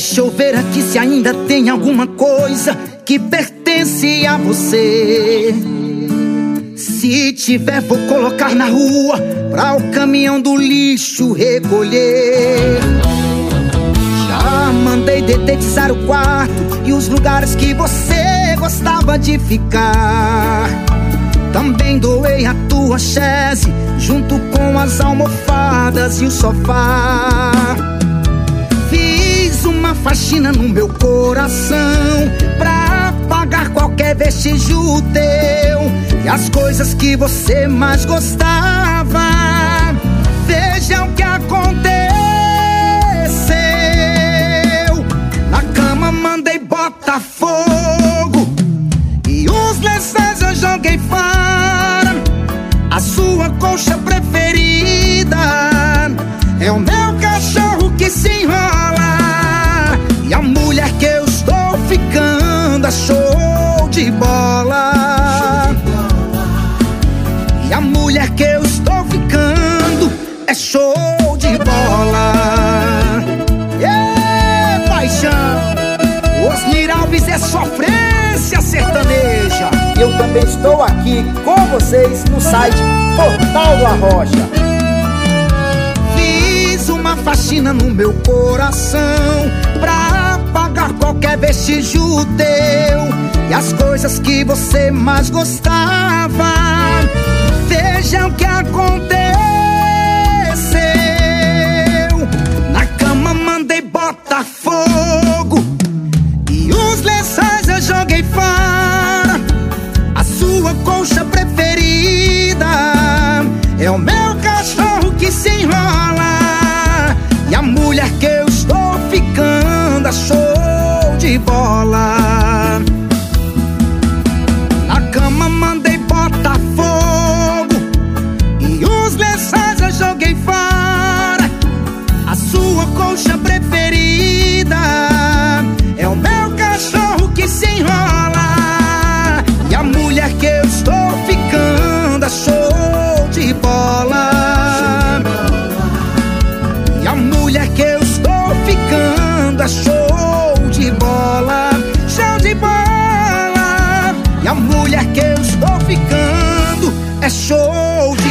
Deixa eu ver aqui se ainda tem alguma coisa que pertence a você. Se tiver, vou colocar na rua pra o caminhão do lixo recolher. Já mandei detetizar o quarto e os lugares que você gostava de ficar. Também doei a tua chaise junto com as almofadas e o sofá. Faxina no meu coração pra apagar qualquer vestígio teu e as coisas que você mais gostava. Veja o que aconteceu. Na cama mandei botar fogo e os lençóis eu joguei fora. A sua colcha preferida é o meu cachorro que se enrola é show de bola. E a mulher que eu estou ficando é show de bola. Ê, paixão! Osnir Alves é sofrência sertaneja. Eu também estou aqui com vocês no site Portal do Arrocha. Fiz uma faxina no meu coração pra apagar qualquer vestígio teu e as coisas que você mais gostava. Veja o que aconteceu. Na cama mandei botar fogo e os lençóis eu joguei fora. A sua colcha preferida é o meu cachorro que se enrola. E a mulher que bola. Na cama mandei botar fogo e os lençóis eu joguei fora. A sua colcha preferida é o meu cachorro que se enrola. mulher é que eu estou ficando. É show de